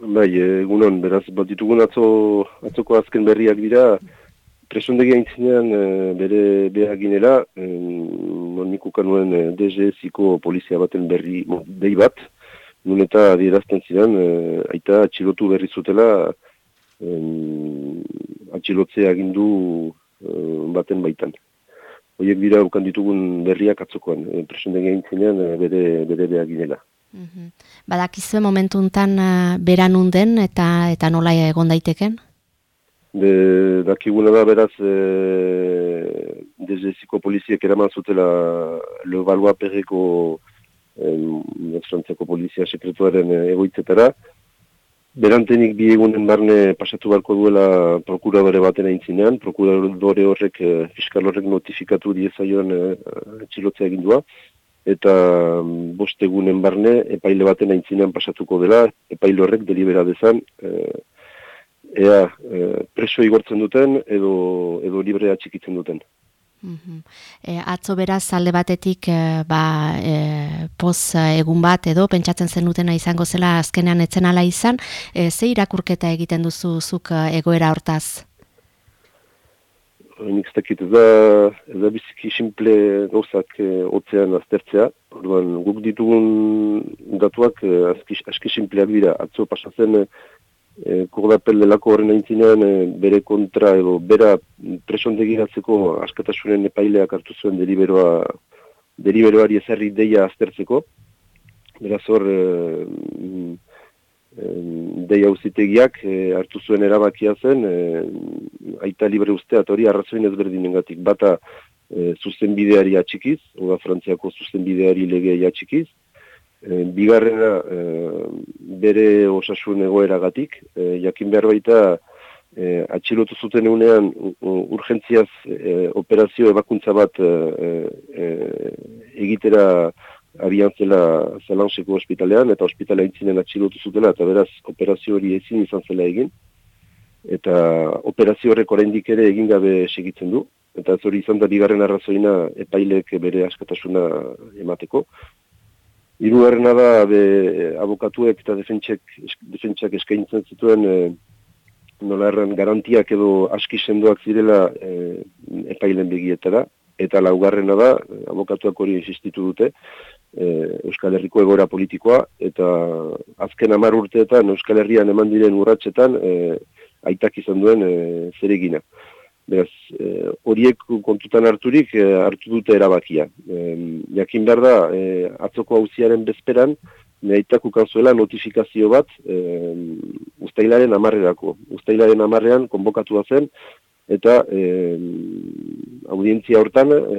Bai, egunon, beraz, bat ditugun atzo, atzoko azken berriak dira, presondegi aintzinean e, bere behar ginela, e, nik ukanuen e, DGS-iko polizia baten berri, mo, dei bat, nun eta adierazten ziren, e, aita atxilotu berri zutela, e, atxilotzea agindu e, baten baitan. Hoiek dira ukan ditugun berriak atzokoan, e, presondegi aintzinean e, bere, bere behar ginela. Mm Badakizue momentu enten uh, beran unden eta eta nola egon daiteken? De, dakiguna da beraz e, dezeziko poliziek eraman zutela le balua perreko e, frantziako polizia sekretuaren egoitzetara. Berantenik bi egunen barne pasatu barko duela prokuradore baten aintzinean, prokuradore horrek, fiskal horrek notifikatu diezaioan e, txilotzea egindua eta mm, bost egunen barne epaile baten aintzinean pasatuko dela, epaile horrek delibera dezan, e, ea e, preso igortzen duten edo, edo librea txikitzen duten. Mm atzo beraz alde batetik e, ba, e, poz egun bat edo pentsatzen zen dutena izango zela azkenean etzen ala izan, e, ze irakurketa egiten duzu zuk egoera hortaz? Nik ez dakit, ez da, da biziki simple gauzak e, otzean aztertzea. Orduan, guk ditugun datuak e, aski, aski simpleak dira. Atzo pasatzen e, kordapel delako horren aintzinean e, bere kontra edo bera presondegiratzeko askatasunen epaileak hartu zuen deliberoa, deliberoari ezarri deia aztertzeko. Beraz hor, e, dei hauzitegiak e, hartu zuen erabakia zen, e, aita libre ustea, eta hori arrazoin ezberdinengatik. Bata e, zuzenbideari atxikiz, oda frantziako zuzenbideari legea atxikiz, e, bigarrena e, bere osasun egoeragatik, e, jakin behar baita e, atxilotu zuten egunean urgentziaz e, operazio ebakuntza bat e, e, egitera abian zela zelanseko ospitalean, eta ospitalea intzinen atxilotu zutela, eta beraz operazio hori ezin izan zela egin, eta operazio horrek oraindik ere egin gabe segitzen du, eta ez hori izan da bigarren arrazoina epailek bere askatasuna emateko. Hirugarrena da be, abokatuek eta defentsek, defentsak eskaintzen zituen e, nola erran garantiak edo aski sendoak zirela e, epailen begietara, eta laugarrena da, abokatuak hori insistitu dute, e, Euskal Herriko egoera politikoa, eta azken amar urteetan Euskal Herrian eman diren urratsetan e, aitak izan duen e, zeregina. Beraz, e, horiek kontutan harturik e, hartu dute erabakia. E, jakin behar da, e, atzoko hauziaren bezperan, Neitak ukanzuela notifikazio bat e, ustailaren amarrerako. Ustailaren amarrean konbokatua zen eta e, audientzia hortan e,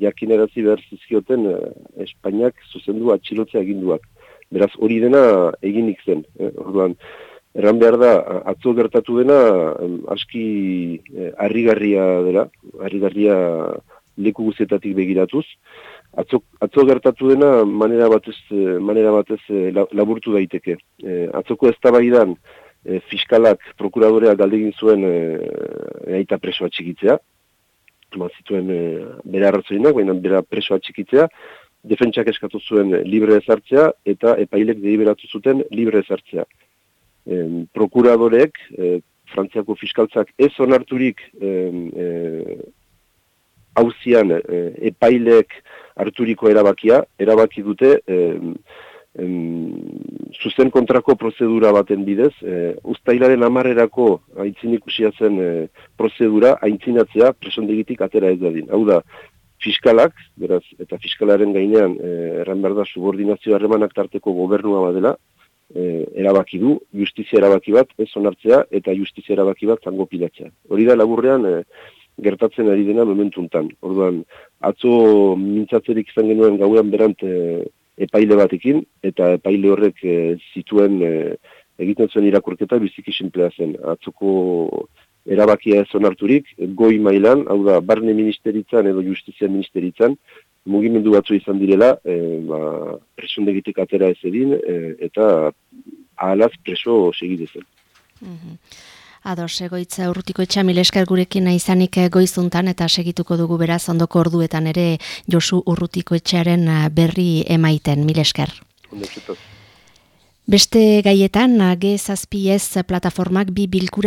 jakinerazi behar zizkioten e, Espainiak zuzendu atxilotzea eginduak. Beraz hori dena eginik zen. E, orduan, erran behar da, atzo gertatu dena aski e, harrigarria dela, harrigarria leku guzetatik begiratuz. Atzo, atzo gertatu dena manera batez, manera batez laburtu daiteke. E, atzoko ez e, fiskalak prokuradorea galdegin zuen e, eaita presoa txikitzea, zituen e, bere arrazoinak, baina bere presoa txikitzea, defentsak eskatu zuen libre ezartzea eta epailek deliberatu zuten libre ezartzea. E, prokuradoreek, e, frantziako fiskaltzak ez onarturik e, e, hauzian e, epailek harturiko erabakia, erabaki dute e, em, zuzen kontrako prozedura baten bidez, e, ustailaren amarrerako aintzin ikusia zen e, prozedura aintzinatzea presondegitik atera ez dadin. Hau da, fiskalak, beraz, eta fiskalaren gainean, e, erran behar da, subordinazio harremanak tarteko gobernua badela, e, erabaki du, justizia erabaki bat, ez onartzea, eta justizia erabaki bat zango pilatzea. Hori da, laburrean, e, gertatzen ari dena momentuntan. Orduan, atzo mintzatzerik izan genuen gauean berant e, epaile batekin, eta epaile horrek e, zituen e, egiten zuen irakurketa biziki simplea zen. Atzoko erabakia ez onarturik, goi mailan, hau da, barne ministeritzan edo justizia ministeritzan, mugimendu batzu izan direla, e, ba, presondegitek atera ez edin, e, eta ahalaz preso segidezen. Mm Ados, egoitza urrutiko etxa mileskar gurekin izanik goizuntan eta segituko dugu beraz ondoko orduetan ere Josu urrutiko etxearen berri emaiten, milesker. Beste gaietan, G zazpi plataformak bi bilkura